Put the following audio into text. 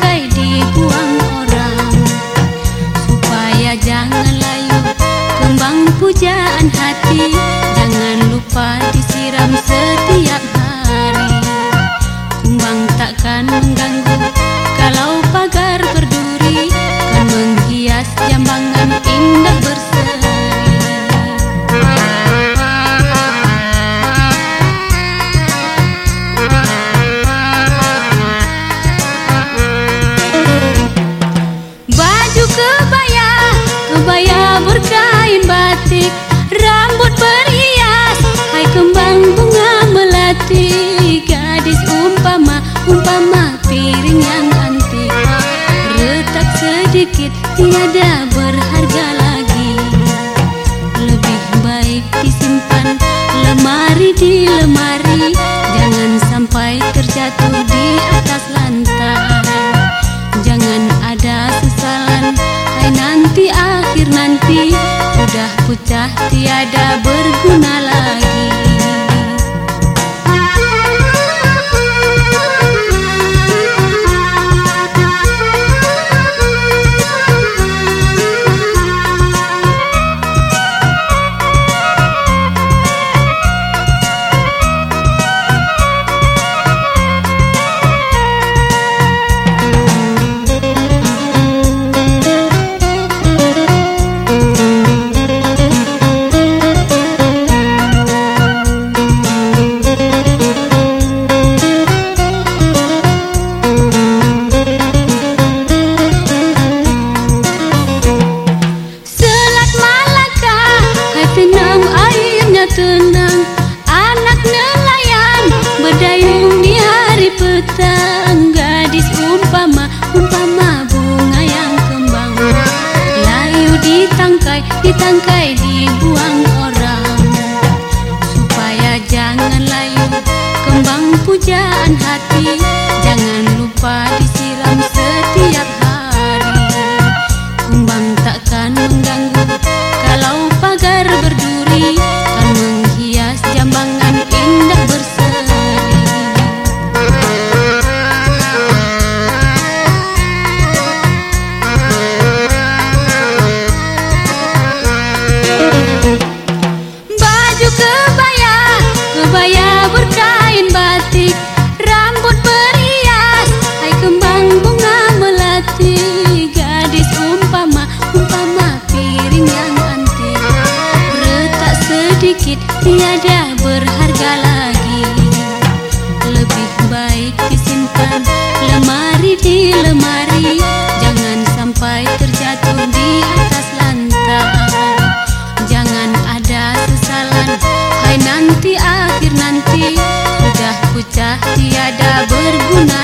该。Tiada berharga lagi. Lebih baik disimpan lemari di lemari Jangan sampai terjatuh di atas lantai. Jangan ada sesalan Hai nanti akhir nanti Sudah pecah tiada berguna lagi Tenang airnya tenang. Anak nelayan Berdayung di hari petang sedikit, tiada berharga lagi. Lebih baik disimpan lemari di lemari Jangan sampai terjatuh di atas lantai. Jangan ada sesalan Hai nanti akhir nanti Sudah pecah tiada berguna